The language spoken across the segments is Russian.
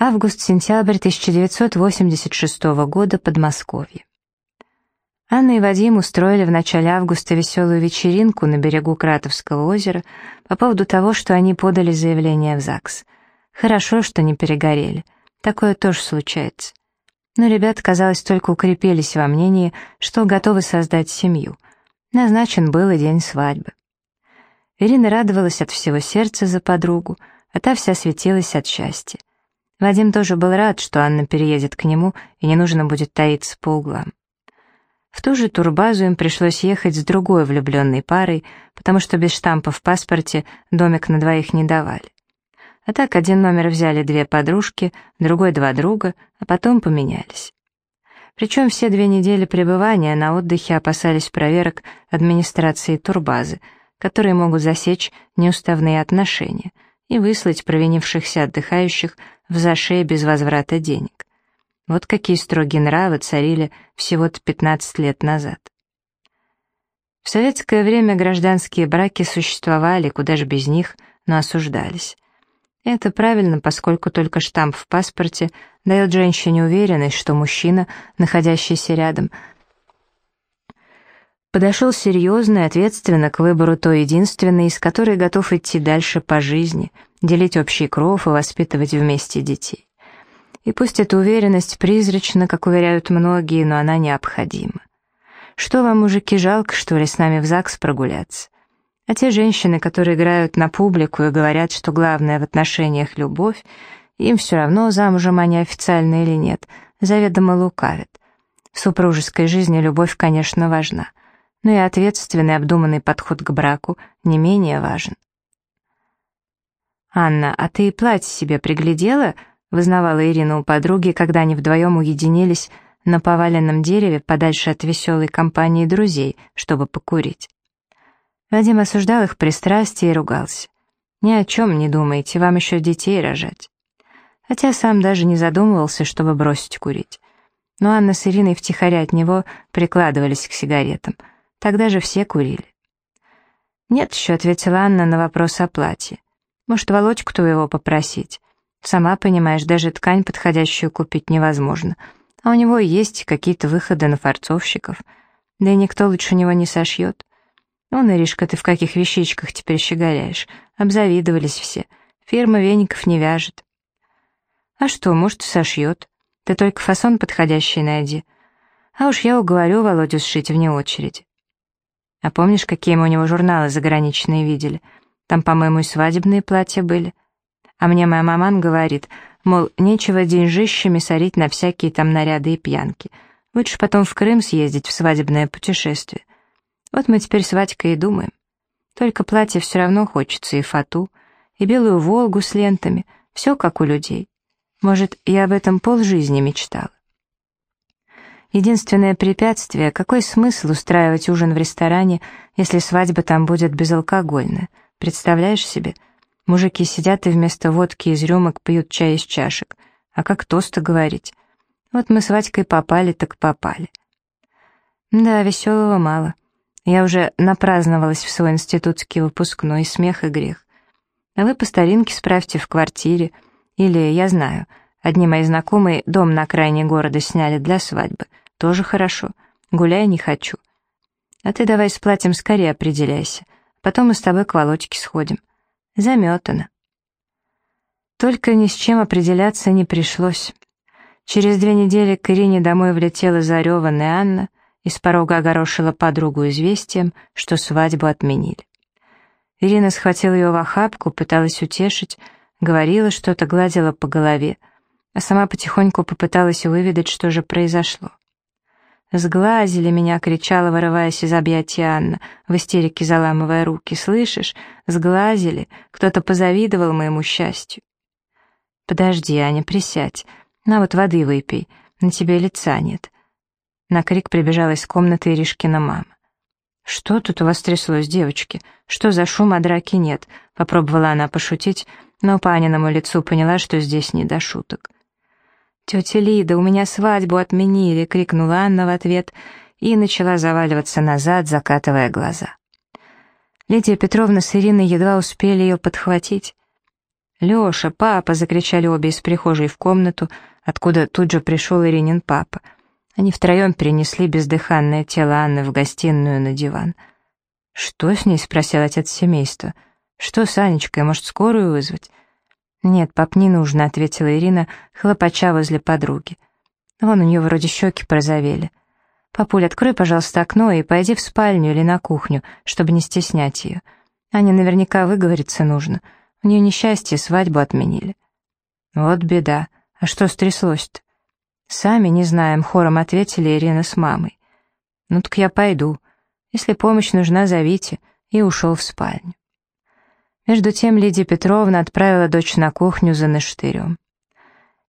Август-сентябрь 1986 года, Подмосковье. Анна и Вадим устроили в начале августа веселую вечеринку на берегу Кратовского озера по поводу того, что они подали заявление в ЗАГС. Хорошо, что не перегорели. Такое тоже случается. Но ребята, казалось, только укрепились во мнении, что готовы создать семью. Назначен был и день свадьбы. Ирина радовалась от всего сердца за подругу, а та вся светилась от счастья. Вадим тоже был рад, что Анна переедет к нему, и не нужно будет таиться по углам. В ту же турбазу им пришлось ехать с другой влюбленной парой, потому что без штампа в паспорте домик на двоих не давали. А так один номер взяли две подружки, другой два друга, а потом поменялись. Причем все две недели пребывания на отдыхе опасались проверок администрации турбазы, которые могут засечь неуставные отношения и выслать провинившихся отдыхающих в зашей без возврата денег. Вот какие строгие нравы царили всего-то 15 лет назад. В советское время гражданские браки существовали, куда же без них, но осуждались. Это правильно, поскольку только штамп в паспорте дает женщине уверенность, что мужчина, находящийся рядом, подошел серьезно и ответственно к выбору той единственной, из которой готов идти дальше по жизни, делить общий кров и воспитывать вместе детей. И пусть эта уверенность призрачна, как уверяют многие, но она необходима. Что вам, мужики, жалко, что ли, с нами в ЗАГС прогуляться? А те женщины, которые играют на публику и говорят, что главное в отношениях любовь, им все равно, замужем они официально или нет, заведомо лукавят. В супружеской жизни любовь, конечно, важна но и ответственный обдуманный подход к браку не менее важен. «Анна, а ты платье себе приглядела?» — вызнавала Ирина у подруги, когда они вдвоем уединились на поваленном дереве подальше от веселой компании друзей, чтобы покурить. Вадим осуждал их пристрастие и ругался. «Ни о чем не думайте, вам еще детей рожать». Хотя сам даже не задумывался, чтобы бросить курить. Но Анна с Ириной втихаря от него прикладывались к сигаретам — Тогда же все курили. «Нет еще», — ответила Анна на вопрос о платье. «Может, Володьку твоего попросить? Сама понимаешь, даже ткань подходящую купить невозможно. А у него есть какие-то выходы на фарцовщиков. Да и никто лучше него не сошьет. Ну, Иришка, ты в каких вещичках теперь щеголяешь? Обзавидовались все. Фирма веников не вяжет». «А что, может, сошьет. Ты только фасон подходящий найди. А уж я уговорю Володю сшить вне очереди». А помнишь, какие мы у него журналы заграничные видели? Там, по-моему, и свадебные платья были. А мне моя маман говорит, мол, нечего деньжищами сорить на всякие там наряды и пьянки. Лучше потом в Крым съездить в свадебное путешествие. Вот мы теперь с Вадькой и думаем. Только платье все равно хочется, и фату, и белую «Волгу» с лентами, все как у людей. Может, я об этом полжизни мечтала. Единственное препятствие — какой смысл устраивать ужин в ресторане, если свадьба там будет безалкогольная? Представляешь себе? Мужики сидят и вместо водки из рюмок пьют чай из чашек. А как тосты говорить? Вот мы с Вадькой попали, так попали. Да, веселого мало. Я уже напраздновалась в свой институтский выпускной, смех и грех. А вы по старинке справьте в квартире. Или, я знаю, одни мои знакомые дом на окраине города сняли для свадьбы — тоже хорошо. Гуляй не хочу. А ты давай с платьем скорее определяйся. Потом мы с тобой к Володьке сходим. Заметано. Только ни с чем определяться не пришлось. Через две недели к Ирине домой влетела зареванная Анна и с порога огорошила подругу известием, что свадьбу отменили. Ирина схватила ее в охапку, пыталась утешить, говорила что-то, гладила по голове, а сама потихоньку попыталась выведать, что же произошло. «Сглазили меня!» — кричала, вырываясь из объятия Анна, в истерике заламывая руки. «Слышишь? Сглазили! Кто-то позавидовал моему счастью!» «Подожди, Аня, присядь. На вот воды выпей. На тебе лица нет». На крик прибежала из комнаты Иришкина мама. «Что тут у вас тряслось, девочки? Что за шум, а драки нет?» Попробовала она пошутить, но по Аниному лицу поняла, что здесь не до шуток. «Тетя Лида, у меня свадьбу отменили!» — крикнула Анна в ответ и начала заваливаться назад, закатывая глаза. Лидия Петровна с Ириной едва успели ее подхватить. «Леша, папа!» — закричали обе из прихожей в комнату, откуда тут же пришел Иринин папа. Они втроем перенесли бездыханное тело Анны в гостиную на диван. «Что с ней?» — спросил отец семейства. «Что с Анечкой? Может, скорую вызвать?» «Нет, пап, не нужно», — ответила Ирина, хлопача возле подруги. «Вон у нее вроде щеки прозовели. Папуль, открой, пожалуйста, окно и пойди в спальню или на кухню, чтобы не стеснять ее. Ане наверняка выговориться нужно. У нее несчастье, свадьбу отменили». «Вот беда. А что стряслось-то?» «Сами не знаем», — хором ответили Ирина с мамой. «Ну так я пойду. Если помощь нужна, зовите», и ушел в спальню. Между тем Лидия Петровна отправила дочь на кухню за наштырем.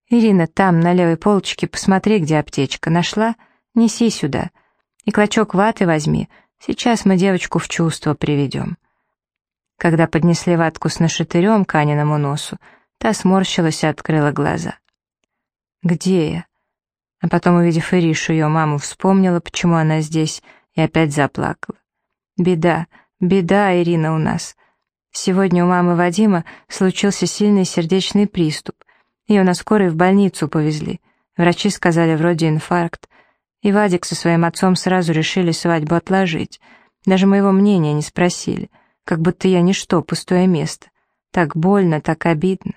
«Ирина, там, на левой полочке, посмотри, где аптечка. Нашла? Неси сюда. И клочок ваты возьми. Сейчас мы девочку в чувство приведем». Когда поднесли ватку с нашатырем к Аниному носу, та сморщилась и открыла глаза. «Где я?» А потом, увидев Иришу, ее маму, вспомнила, почему она здесь, и опять заплакала. «Беда, беда, Ирина, у нас. Сегодня у мамы Вадима случился сильный сердечный приступ. Ее на скорой в больницу повезли. Врачи сказали, вроде инфаркт. И Вадик со своим отцом сразу решили свадьбу отложить. Даже моего мнения не спросили. Как будто я ничто, пустое место. Так больно, так обидно.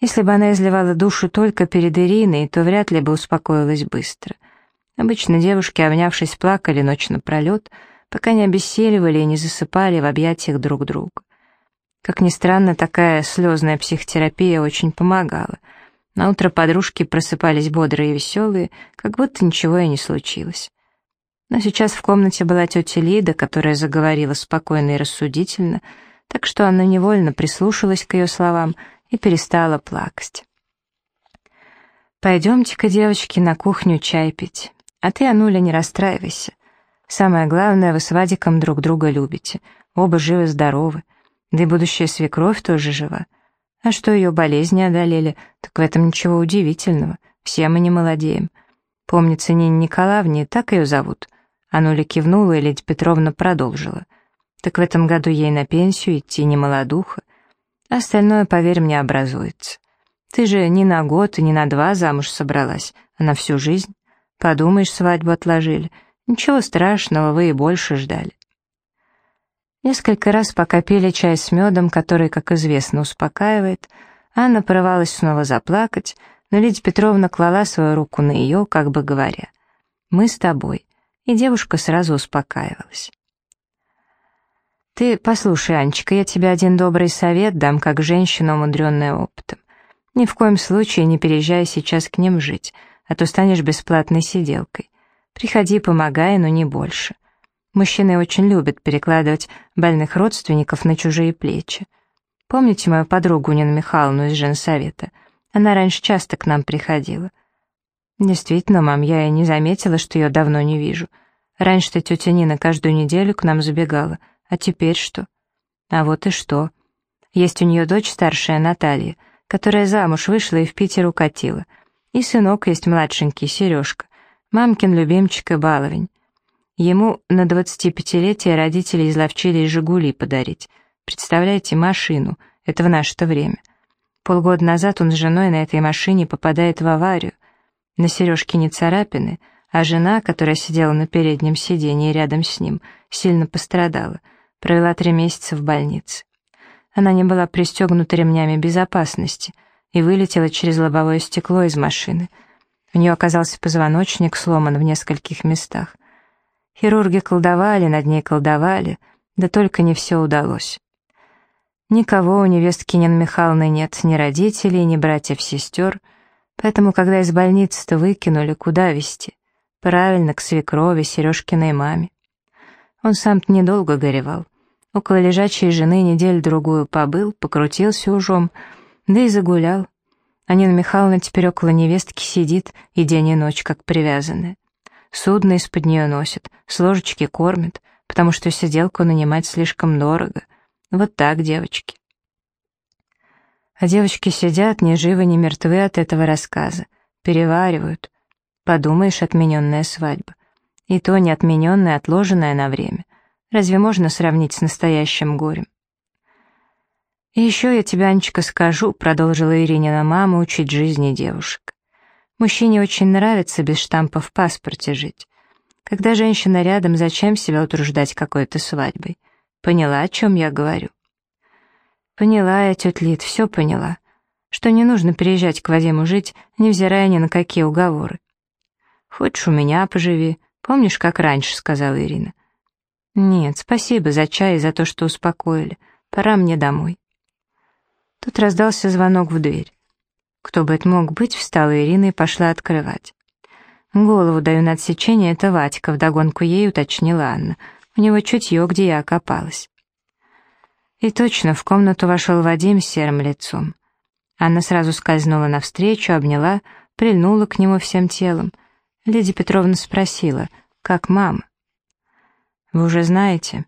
Если бы она изливала душу только перед Ириной, то вряд ли бы успокоилась быстро. Обычно девушки, обнявшись, плакали ночь напролет, пока не обессиливали и не засыпали в объятиях друг друга. Как ни странно, такая слезная психотерапия очень помогала. На утро подружки просыпались бодрые и веселые, как будто ничего и не случилось. Но сейчас в комнате была тетя Лида, которая заговорила спокойно и рассудительно, так что она невольно прислушалась к ее словам и перестала плакать. «Пойдемте-ка, девочки, на кухню чай пить. А ты, Ануля, не расстраивайся. Самое главное, вы с Вадиком друг друга любите. Оба живы-здоровы. Да и будущая свекровь тоже жива. А что ее болезни одолели, так в этом ничего удивительного. Все мы не молодеем. Помнится, Нине Николаевне, так ее зовут. Ануля кивнула, и Лидия Петровна продолжила. Так в этом году ей на пенсию идти не молодуха. Остальное, поверь мне, образуется. Ты же не на год и не на два замуж собралась, а на всю жизнь. Подумаешь, свадьбу отложили. Ничего страшного, вы и больше ждали. Несколько раз пока пили чай с медом, который, как известно, успокаивает, Анна порывалась снова заплакать, но Лидия Петровна клала свою руку на ее, как бы говоря, «Мы с тобой», и девушка сразу успокаивалась. «Ты послушай, Анечка, я тебе один добрый совет дам, как женщина, умудренная опытом. Ни в коем случае не переезжай сейчас к ним жить а то станешь бесплатной сиделкой. Приходи, помогай, но не больше. Мужчины очень любят перекладывать больных родственников на чужие плечи. Помните мою подругу Нину Михайловну из женсовета? Она раньше часто к нам приходила. Действительно, мам, я и не заметила, что ее давно не вижу. Раньше-то тетя Нина каждую неделю к нам забегала, а теперь что? А вот и что. Есть у нее дочь старшая Наталья, которая замуж вышла и в Питер укатила — и сынок есть младшенький, Сережка, мамкин любимчик и баловень. Ему на 25-летие родители изловчились «Жигули» подарить. Представляете, машину. Это в наше-то время. Полгода назад он с женой на этой машине попадает в аварию. На Сережке не царапины, а жена, которая сидела на переднем сиденье рядом с ним, сильно пострадала. Провела три месяца в больнице. Она не была пристегнута ремнями безопасности — и вылетела через лобовое стекло из машины. У нее оказался позвоночник сломан в нескольких местах. Хирурги колдовали, над ней колдовали, да только не все удалось. Никого у невестки Нины Михайловны нет, ни родителей, ни братьев-сестер, поэтому, когда из больницы-то выкинули, куда везти? Правильно, к свекрови, Сережкиной маме. Он сам-то недолго горевал. Около лежачей жены неделю-другую побыл, покрутился ужом, да и загулял. А Михайловна теперь около невестки сидит и день и ночь как привязанная. Судно из-под нее носит, с ложечки кормит, потому что сиделку нанимать слишком дорого. Вот так, девочки. А девочки сидят, ни живы, ни мертвы от этого рассказа, переваривают. Подумаешь, отмененная свадьба. И то не отмененная, отложенная на время. Разве можно сравнить с настоящим горем? «И еще я тебе, Анечка, скажу», — продолжила Иринина мама учить жизни девушек. «Мужчине очень нравится без штампа в паспорте жить. Когда женщина рядом, зачем себя утруждать какой-то свадьбой? Поняла, о чем я говорю?» «Поняла я, тетя Лид, все поняла. Что не нужно переезжать к Вадиму жить, невзирая ни на какие уговоры. Хочешь, у меня поживи. Помнишь, как раньше?» — сказала Ирина. «Нет, спасибо за чай и за то, что успокоили. Пора мне домой». Тут раздался звонок в дверь. Кто бы это мог быть, встала Ирина и пошла открывать. «Голову даю на отсечение, это Ватька», — вдогонку ей уточнила Анна. «У него чутье, где я окопалась». И точно в комнату вошел Вадим с серым лицом. Анна сразу скользнула навстречу, обняла, прильнула к нему всем телом. Лидия Петровна спросила, «Как мама?» «Вы уже знаете?»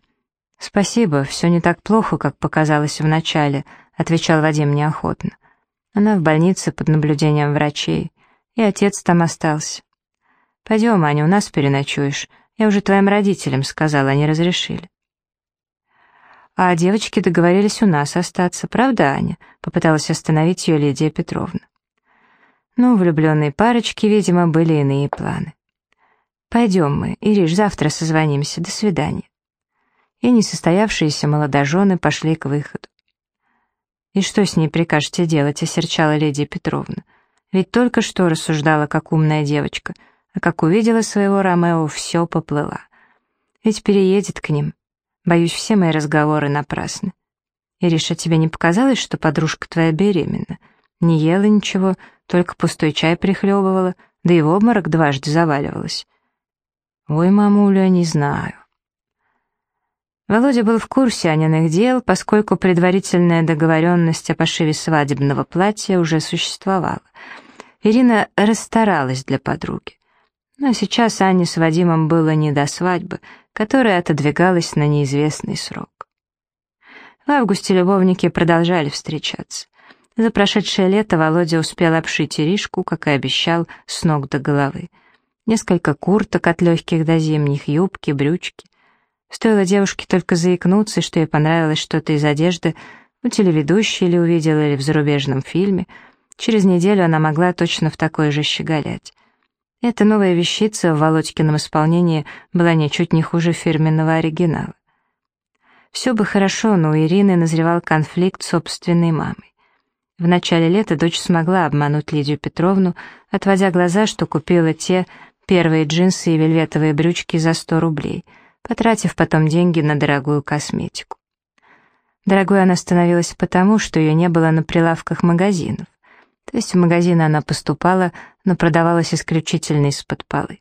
«Спасибо, все не так плохо, как показалось вначале», — отвечал Вадим неохотно. «Она в больнице под наблюдением врачей, и отец там остался. Пойдем, Аня, у нас переночуешь. Я уже твоим родителям сказала, они разрешили». «А девочки договорились у нас остаться, правда, Аня?» — попыталась остановить ее Лидия Петровна. Ну, влюбленные парочки, видимо, были иные планы. «Пойдем мы, Ириш, завтра созвонимся. До свидания». И несостоявшиеся молодожены пошли к выходу. «И что с ней прикажете делать?» — осерчала Лидия Петровна. «Ведь только что рассуждала, как умная девочка, а как увидела своего Ромео, все поплыла. Ведь переедет к ним. Боюсь, все мои разговоры напрасны. Ириша, тебе не показалось, что подружка твоя беременна? Не ела ничего, только пустой чай прихлебывала, да и в обморок дважды заваливалась. Ой, мамуля, не знаю. Володя был в курсе Аниных дел, поскольку предварительная договоренность о пошиве свадебного платья уже существовала. Ирина расстаралась для подруги. Но сейчас Ане с Вадимом было не до свадьбы, которая отодвигалась на неизвестный срок. В августе любовники продолжали встречаться. За прошедшее лето Володя успел обшить Иришку, как и обещал, с ног до головы. Несколько курток от легких до зимних, юбки, брючки. Стоило девушке только заикнуться, что ей понравилось что-то из одежды, у телеведущей или увидела, или в зарубежном фильме, через неделю она могла точно в такое же щеголять. Эта новая вещица в Володькином исполнении была ничуть не хуже фирменного оригинала. Все бы хорошо, но у Ирины назревал конфликт с собственной мамой. В начале лета дочь смогла обмануть Лидию Петровну, отводя глаза, что купила те первые джинсы и вельветовые брючки за 100 рублей, потратив потом деньги на дорогую косметику. Дорогой она становилась потому, что ее не было на прилавках магазинов. То есть в магазины она поступала, но продавалась исключительно из-под полы.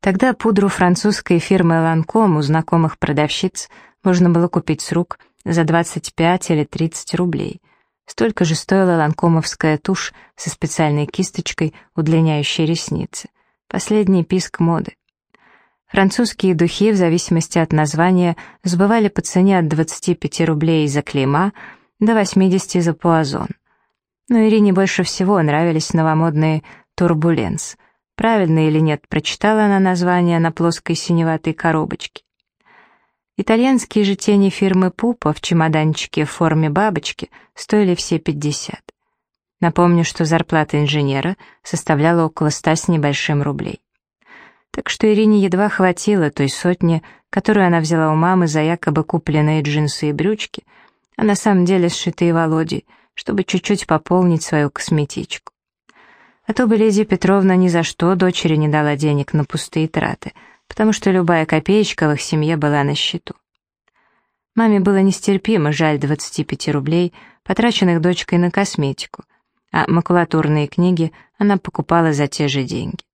Тогда пудру французской фирмы Lancome у знакомых продавщиц можно было купить с рук за 25 или 30 рублей. Столько же стоила ланкомовская тушь со специальной кисточкой, удлиняющей ресницы. Последний писк моды. Французские духи, в зависимости от названия, сбывали по цене от 25 рублей за клейма до 80 за пуазон. Но Ирине больше всего нравились новомодные «Турбуленс». Правильно или нет, прочитала она название на плоской синеватой коробочке. Итальянские же тени фирмы Пупа в чемоданчике в форме бабочки стоили все 50. Напомню, что зарплата инженера составляла около ста с небольшим рублей. Так что Ирине едва хватило той сотни, которую она взяла у мамы за якобы купленные джинсы и брючки, а на самом деле сшитые Володей, чтобы чуть-чуть пополнить свою косметичку. А то бы Лидия Петровна ни за что дочери не дала денег на пустые траты, потому что любая копеечка в их семье была на счету. Маме было нестерпимо жаль 25 рублей, потраченных дочкой на косметику, а макулатурные книги она покупала за те же деньги.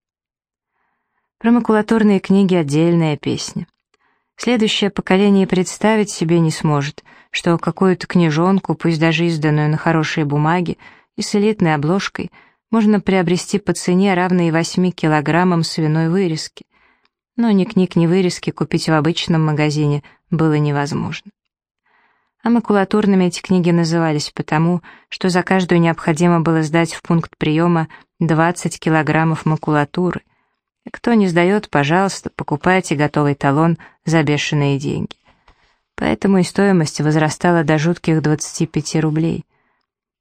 Про макулатурные книги отдельная песня. Следующее поколение представить себе не сможет, что какую-то книжонку, пусть даже изданную на хорошей бумаге и с элитной обложкой, можно приобрести по цене, равной 8 килограммам свиной вырезки. Но ни книг, ни вырезки купить в обычном магазине было невозможно. А макулатурными эти книги назывались потому, что за каждую необходимо было сдать в пункт приема 20 килограммов макулатуры. Кто не сдает, пожалуйста, покупайте готовый талон за бешеные деньги. поэтому и стоимость возрастала до жутких 25 рублей.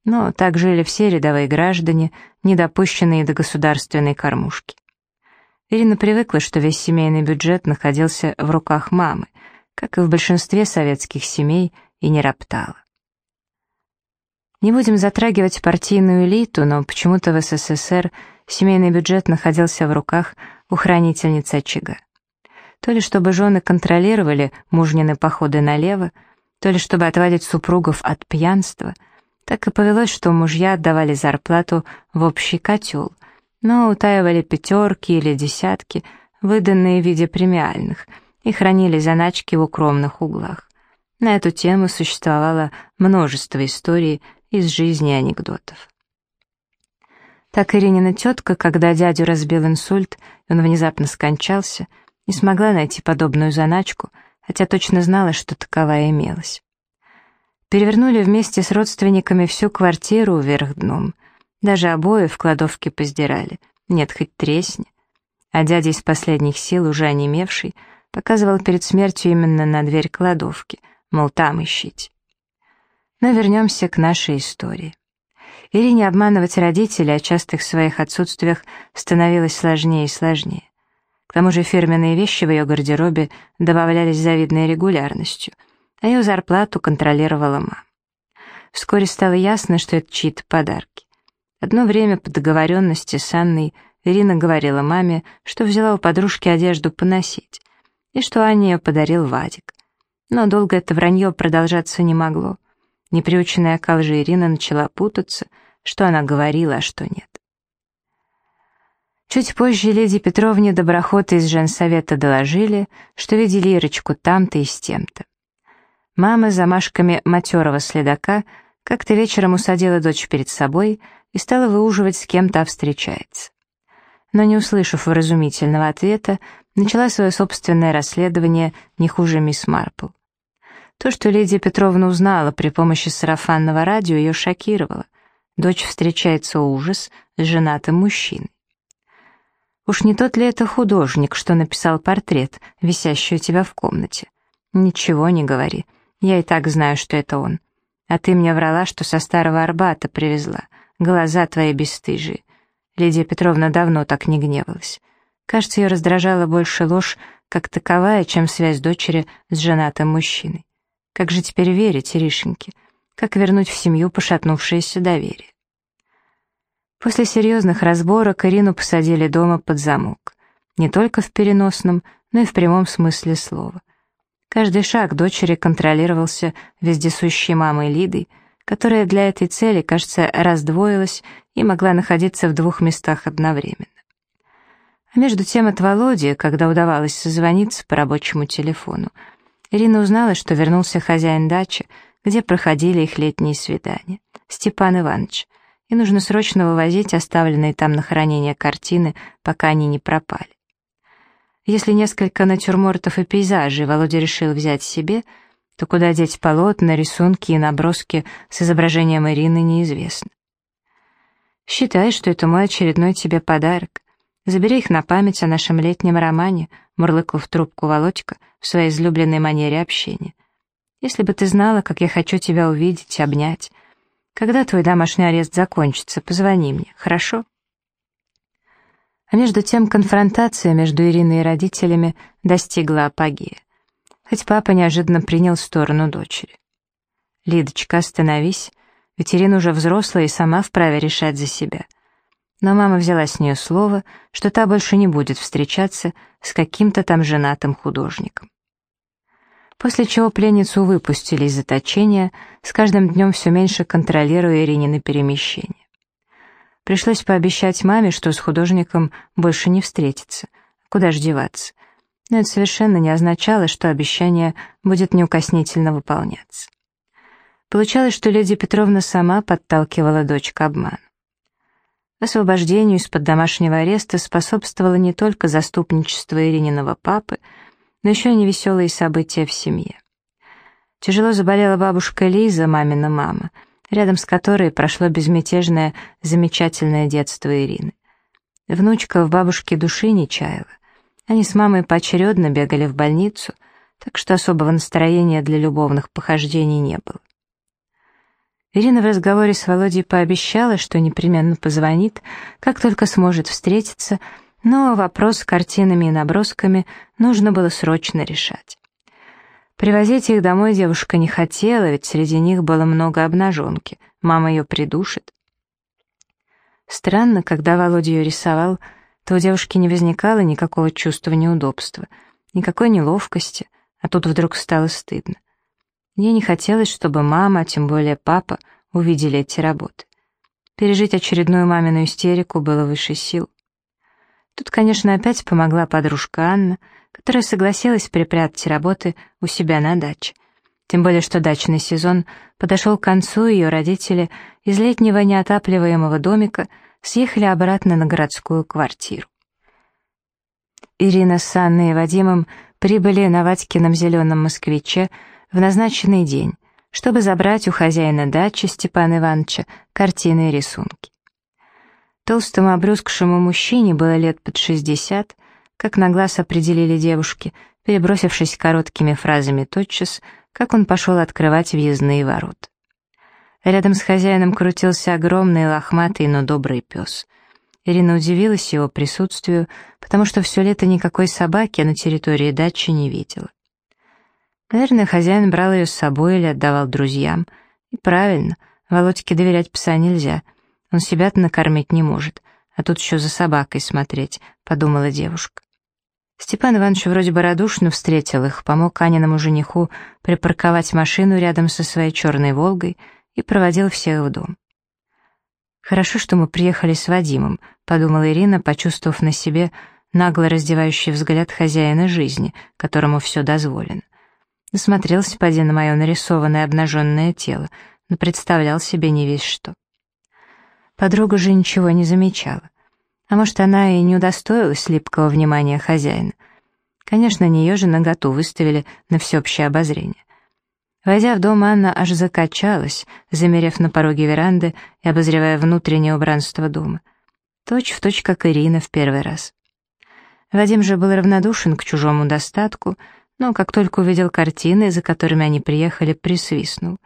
Но так жили все рядовые граждане, не допущенные до государственной кормушки. Ирина привыкла, что весь семейный бюджет находился в руках мамы, как и в большинстве советских семей, и не роптала. Не будем затрагивать партийную элиту, но почему-то в СССР семейный бюджет находился в руках у хранительницы очага. То ли чтобы жены контролировали мужнины походы налево, то ли чтобы отводить супругов от пьянства, так и повелось, что мужья отдавали зарплату в общий котел, но утаивали пятерки или десятки, выданные в виде премиальных, и хранили заначки в укромных углах. На эту тему существовало множество историй из жизни и анекдотов. Так Иринина тетка, когда дядю разбил инсульт, и он внезапно скончался, не смогла найти подобную заначку, хотя точно знала, что таковая имелась. Перевернули вместе с родственниками всю квартиру вверх дном. Даже обои в кладовке поздирали. Нет, хоть тресни. А дядя из последних сил, уже онемевший, показывал перед смертью именно на дверь кладовки, мол, там ищите. Но вернемся к нашей истории. Ирине обманывать родителей о частых своих отсутствиях становилось сложнее и сложнее. К тому же фирменные вещи в ее гардеробе добавлялись завидной регулярностью, а ее зарплату контролировала мама. Вскоре стало ясно, что это чьи-то подарки. Одно время по договоренности с Анной Ирина говорила маме, что взяла у подружки одежду поносить, и что Анне ее подарил Вадик. Но долго это вранье продолжаться не могло. Неприученная к лжи Ирина начала путаться, что она говорила, а что нет. Чуть позже леди Петровне доброхоты из женсовета доложили, что видели Ирочку там-то и с тем-то. Мама замашками матерого следака как-то вечером усадила дочь перед собой и стала выуживать, с кем то встречается. Но не услышав вразумительного ответа, начала свое собственное расследование не хуже мисс Марпл. То, что леди Петровна узнала при помощи сарафанного радио, ее шокировало. Дочь встречается ужас с женатым мужчиной. Уж не тот ли это художник, что написал портрет, висящий у тебя в комнате? Ничего не говори. Я и так знаю, что это он. А ты мне врала, что со старого Арбата привезла. Глаза твои бесстыжие. Лидия Петровна давно так не гневалась. Кажется, ее раздражала больше ложь, как таковая, чем связь дочери с женатым мужчиной. Как же теперь верить, Иришеньке? Как вернуть в семью пошатнувшееся доверие? После серьезных разборок Ирину посадили дома под замок. Не только в переносном, но и в прямом смысле слова. Каждый шаг дочери контролировался вездесущей мамой Лидой, которая для этой цели, кажется, раздвоилась и могла находиться в двух местах одновременно. А между тем от Володи, когда удавалось созвониться по рабочему телефону, Ирина узнала, что вернулся хозяин дачи, где проходили их летние свидания, Степан Иванович, и нужно срочно вывозить оставленные там на хранение картины, пока они не пропали. Если несколько натюрмортов и пейзажей Володя решил взять себе, то куда деть полотна, рисунки и наброски с изображением Ирины неизвестно. «Считай, что это мой очередной тебе подарок. Забери их на память о нашем летнем романе», мурлыкал в трубку Володька в своей излюбленной манере общения. «Если бы ты знала, как я хочу тебя увидеть, обнять, когда твой домашний арест закончится, позвони мне, хорошо?» А между тем конфронтация между Ириной и родителями достигла апогея. Хоть папа неожиданно принял сторону дочери. «Лидочка, остановись, ведь Ирина уже взрослая и сама вправе решать за себя». Но мама взяла с нее слово, что та больше не будет встречаться с каким-то там женатым художником после чего пленницу выпустили из заточения, с каждым днем все меньше контролируя Иринины перемещения. Пришлось пообещать маме, что с художником больше не встретиться. Куда ж деваться? Но это совершенно не означало, что обещание будет неукоснительно выполняться. Получалось, что леди Петровна сама подталкивала дочь к обману. Освобождению из-под домашнего ареста способствовало не только заступничество Ирининого папы, но еще и невеселые события в семье. Тяжело заболела бабушка Лиза, мамина мама, рядом с которой прошло безмятежное, замечательное детство Ирины. Внучка в бабушке души не чаяла. Они с мамой поочередно бегали в больницу, так что особого настроения для любовных похождений не было. Ирина в разговоре с Володей пообещала, что непременно позвонит, как только сможет встретиться, но вопрос с картинами и набросками нужно было срочно решать. Привозить их домой девушка не хотела, ведь среди них было много обнаженки, мама ее придушит. Странно, когда Володя ее рисовал, то у девушки не возникало никакого чувства неудобства, никакой неловкости, а тут вдруг стало стыдно. Мне не хотелось, чтобы мама, а тем более папа, увидели эти работы. Пережить очередную мамину истерику было выше сил. Тут, конечно, опять помогла подружка Анна, которая согласилась припрятать работы у себя на даче. Тем более, что дачный сезон подошел к концу, и ее родители из летнего неотапливаемого домика съехали обратно на городскую квартиру. Ирина с Анной и Вадимом прибыли на Ватькином зеленом москвиче в назначенный день, чтобы забрать у хозяина дачи Степана Ивановича картины и рисунки. Толстому обрюзгшему мужчине было лет под шестьдесят, как на глаз определили девушки, перебросившись короткими фразами тотчас, как он пошел открывать въездные ворота. Рядом с хозяином крутился огромный, лохматый, но добрый пес. Ирина удивилась его присутствию, потому что все лето никакой собаки на территории дачи не видела. Наверное, хозяин брал ее с собой или отдавал друзьям. И правильно, Володьке доверять пса нельзя. Он себя-то накормить не может, а тут еще за собакой смотреть, подумала девушка. Степан Иванович вроде бы радушно встретил их, помог Аниному жениху припарковать машину рядом со своей черной «Волгой» и проводил всех в дом. «Хорошо, что мы приехали с Вадимом», — подумала Ирина, почувствовав на себе нагло раздевающий взгляд хозяина жизни, которому все дозволено. Насмотрелся поди на мое нарисованное обнаженное тело, но представлял себе не весь что. Подруга же ничего не замечала. А может, она и не удостоилась липкого внимания хозяина. Конечно, не ее же наготу выставили на всеобщее обозрение. Войдя в дом, Анна аж закачалась, замерев на пороге веранды и обозревая внутреннее убранство дома. Точь в точь, как Ирина в первый раз. Вадим же был равнодушен к чужому достатку, но как только увидел картины, за которыми они приехали, присвистнул.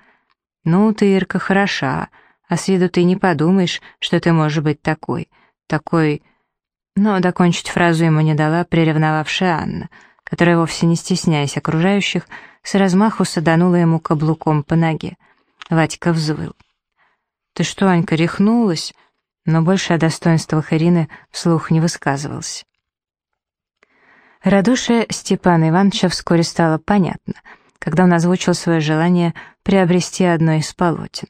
«Ну, ты, Ирка, хороша, а с виду ты не подумаешь, что ты можешь быть такой, такой...» Но докончить фразу ему не дала приревновавшая Анна, которая, вовсе не стесняясь окружающих, с размаху саданула ему каблуком по ноге. Вадька взвыл. «Ты что, Анька, рехнулась?» Но больше о достоинствах Ирины вслух не высказывался. Радушие Степана Ивановича вскоре стало понятно, когда он озвучил свое желание приобрести одно из полотен.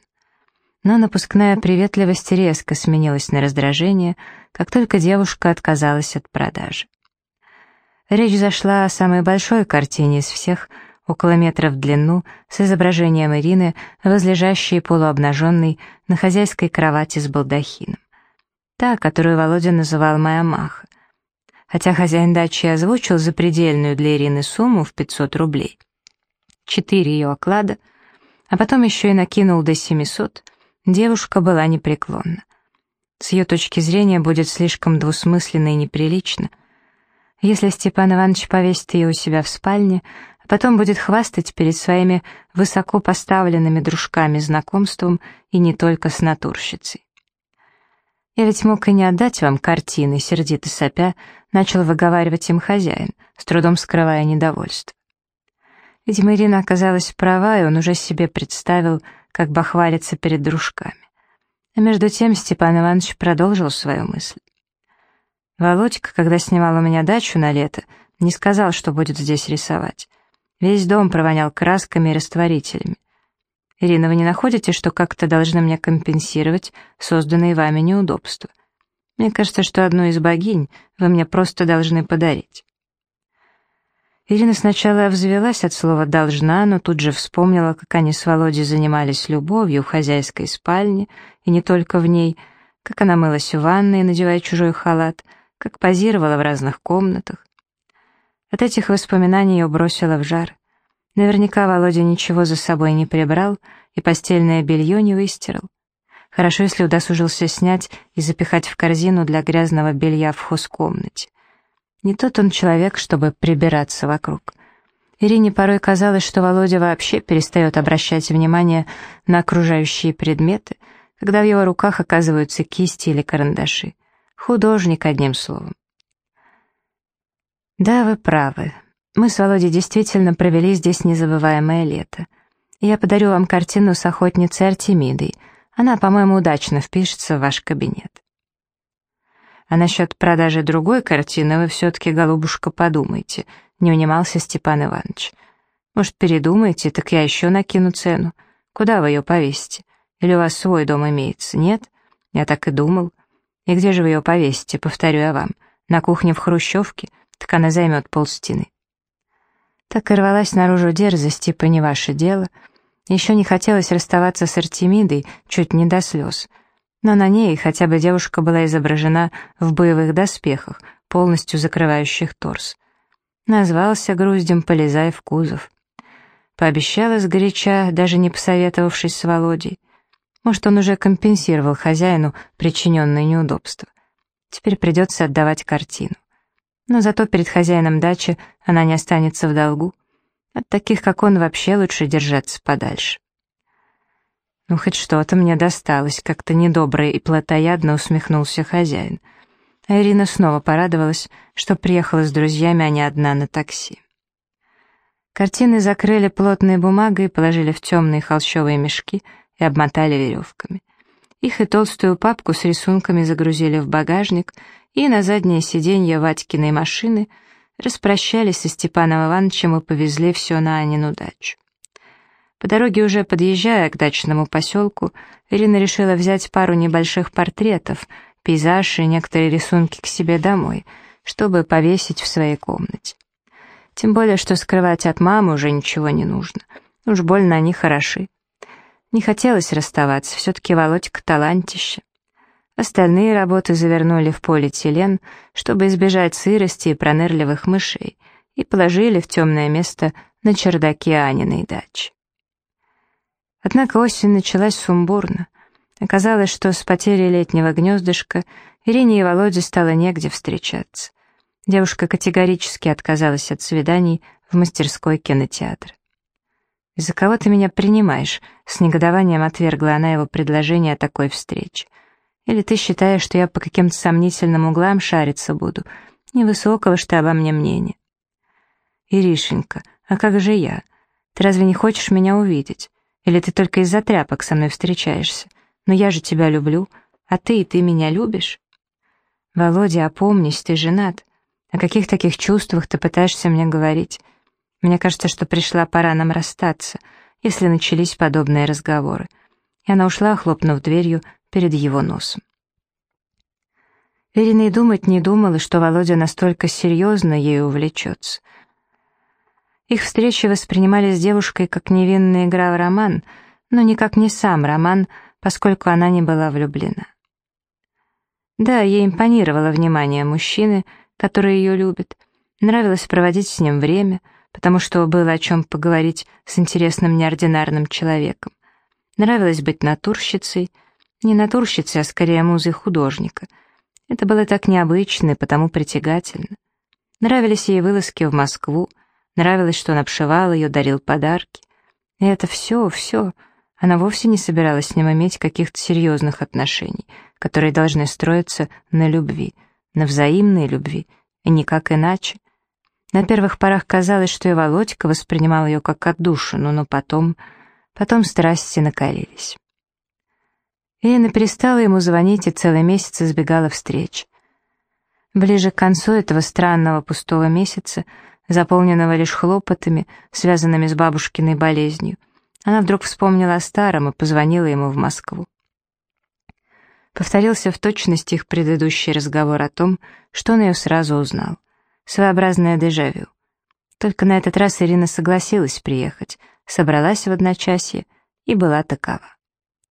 Но напускная приветливость резко сменилась на раздражение, как только девушка отказалась от продажи. Речь зашла о самой большой картине из всех, около метра в длину, с изображением Ирины, возлежащей полуобнаженной на хозяйской кровати с балдахином. Та, которую Володя называл «Моя маха», хотя хозяин дачи озвучил запредельную для Ирины сумму в 500 рублей. Четыре ее оклада, а потом еще и накинул до 700, девушка была непреклонна. С ее точки зрения будет слишком двусмысленно и неприлично. Если Степан Иванович повесит ее у себя в спальне, а потом будет хвастать перед своими высоко поставленными дружками знакомством и не только с натурщицей. Я ведь мог и не отдать вам картины, сердито сопя, начал выговаривать им хозяин, с трудом скрывая недовольство. Видимо, Ирина оказалась права, и он уже себе представил, как бахвалится перед дружками. А между тем Степан Иванович продолжил свою мысль. Володька, когда снимал у меня дачу на лето, не сказал, что будет здесь рисовать. Весь дом провонял красками и растворителями. «Ирина, вы не находите, что как-то должны мне компенсировать созданные вами неудобства? Мне кажется, что одну из богинь вы мне просто должны подарить». Ирина сначала взвелась от слова «должна», но тут же вспомнила, как они с Володей занимались любовью в хозяйской спальне, и не только в ней, как она мылась в ванной, надевая чужой халат, как позировала в разных комнатах. От этих воспоминаний ее бросило в жар. Наверняка Володя ничего за собой не прибрал и постельное белье не выстирал. Хорошо, если удосужился снять и запихать в корзину для грязного белья в хозкомнате. Не тот он человек, чтобы прибираться вокруг. Ирине порой казалось, что Володя вообще перестает обращать внимание на окружающие предметы, когда в его руках оказываются кисти или карандаши. Художник, одним словом. Да, вы правы. Мы с Володей действительно провели здесь незабываемое лето. Я подарю вам картину с охотницей Артемидой. Она, по-моему, удачно впишется в ваш кабинет. А насчет продажи другой картины вы все-таки, голубушка, подумайте, не унимался Степан Иванович. Может, передумаете, так я еще накину цену. Куда вы ее повесите? Или у вас свой дом имеется? Нет? Я так и думал. И где же вы ее повесите, повторю я вам? На кухне в Хрущевке? Так она займет полстены. Так и рвалась наружу дерзость, типа не ваше дело. Еще не хотелось расставаться с Артемидой, чуть не до слез — но на ней хотя бы девушка была изображена в боевых доспехах, полностью закрывающих торс. Назвался груздем, полезая в кузов. Пообещала сгоряча, даже не посоветовавшись с Володей. Может, он уже компенсировал хозяину причиненные неудобства. Теперь придется отдавать картину. Но зато перед хозяином дачи она не останется в долгу. От таких, как он, вообще лучше держаться подальше. «Ну, хоть что-то мне досталось», — как-то недобро и плотоядно усмехнулся хозяин. А Ирина снова порадовалась, что приехала с друзьями, а не одна на такси. Картины закрыли плотной бумагой, положили в темные холщовые мешки и обмотали веревками. Их и толстую папку с рисунками загрузили в багажник и на заднее сиденье Ватькиной машины распрощались со Степаном Ивановичем и повезли все на Анину дачу. По дороге уже подъезжая к дачному поселку, Ирина решила взять пару небольших портретов, пейзаж и некоторые рисунки к себе домой, чтобы повесить в своей комнате. Тем более, что скрывать от мамы уже ничего не нужно. Уж больно они хороши. Не хотелось расставаться, все-таки Володька талантище. Остальные работы завернули в полиэтилен, чтобы избежать сырости и пронырливых мышей, и положили в темное место на чердаке Аниной дачи. Однако осень началась сумбурно. Оказалось, что с потерей летнего гнездышка Ирине и Володе стало негде встречаться. Девушка категорически отказалась от свиданий в мастерской кинотеатра. «Из-за кого ты меня принимаешь?» — с негодованием отвергла она его предложение о такой встрече. «Или ты считаешь, что я по каким-то сомнительным углам шариться буду? Невысокого что обо мне мнение». «Иришенька, а как же я? Ты разве не хочешь меня увидеть? Или ты только из-за тряпок со мной встречаешься? Но я же тебя люблю, а ты и ты меня любишь? Володя, опомнись, ты женат. О каких таких чувствах ты пытаешься мне говорить? Мне кажется, что пришла пора нам расстаться, если начались подобные разговоры. И она ушла, хлопнув дверью перед его носом. Ирина и думать не думала, что Володя настолько серьезно ею увлечется — их встречи воспринимались девушкой как невинная игра в роман, но никак не сам роман, поскольку она не была влюблена. Да, ей импонировало внимание мужчины, который ее любит, нравилось проводить с ним время, потому что было о чем поговорить с интересным неординарным человеком. Нравилось быть натурщицей, не натурщицей, а скорее музой художника. Это было так необычно и потому притягательно. Нравились ей вылазки в Москву, Нравилось, что он обшивал ее, дарил подарки. И это все, все. Она вовсе не собиралась с ним иметь каких-то серьезных отношений, которые должны строиться на любви, на взаимной любви, и никак иначе. На первых порах казалось, что и Володька воспринимал ее как отдушину, но потом... Потом страсти накалились. Ирина перестала ему звонить и целый месяц избегала встреч. Ближе к концу этого странного пустого месяца заполненного лишь хлопотами, связанными с бабушкиной болезнью, она вдруг вспомнила о старом и позвонила ему в Москву. Повторился в точности их предыдущий разговор о том, что он ее сразу узнал. Своеобразное дежавю. Только на этот раз Ирина согласилась приехать, собралась в одночасье и была такова.